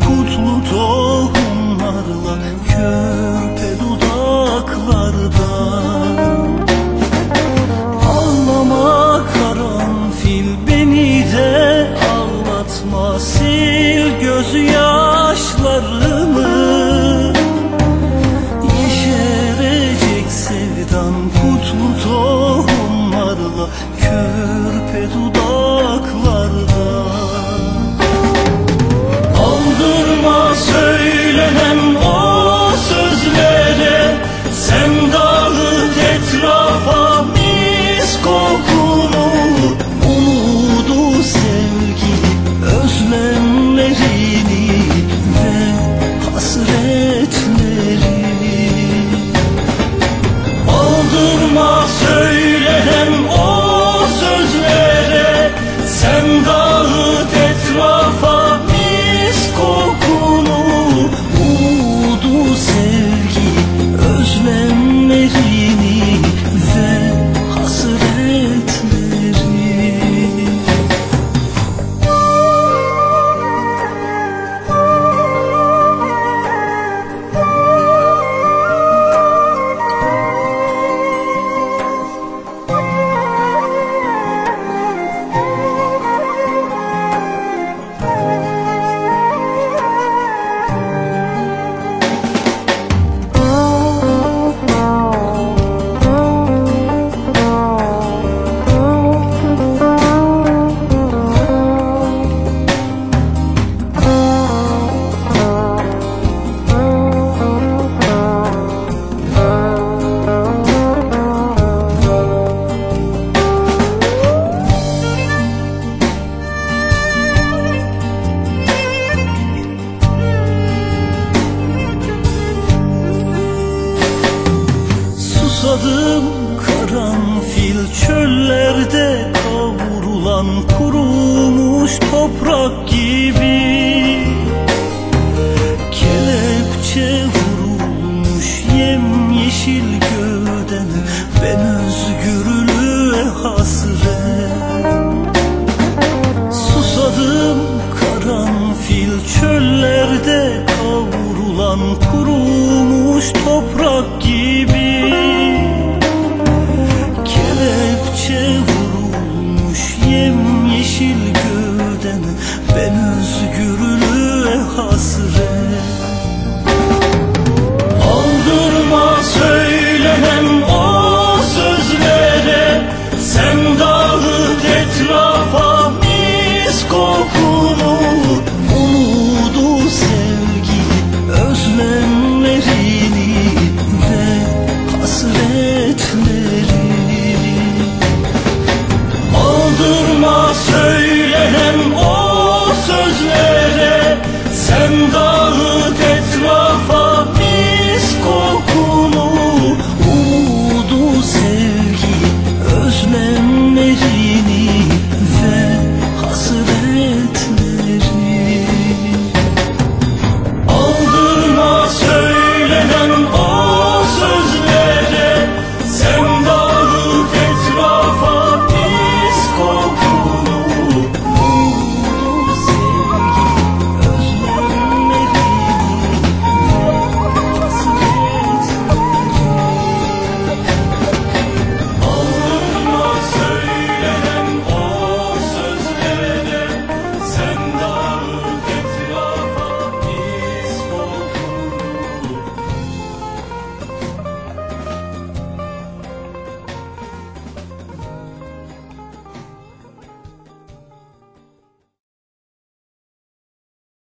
kutlu tohumlarla köprü Topladım karanfil çöllerde Kavrulan kurumuş toprak gibi. Kelepçe vurulmuş yemyeşil gövdene Ben özgürlüğe hasret Susadım karanfil çöllerde Kavrulan kurumuş toprak gibi. ben özür Sen dağıt etrafa biz kokunu. Umudu, sevgi, özlemleri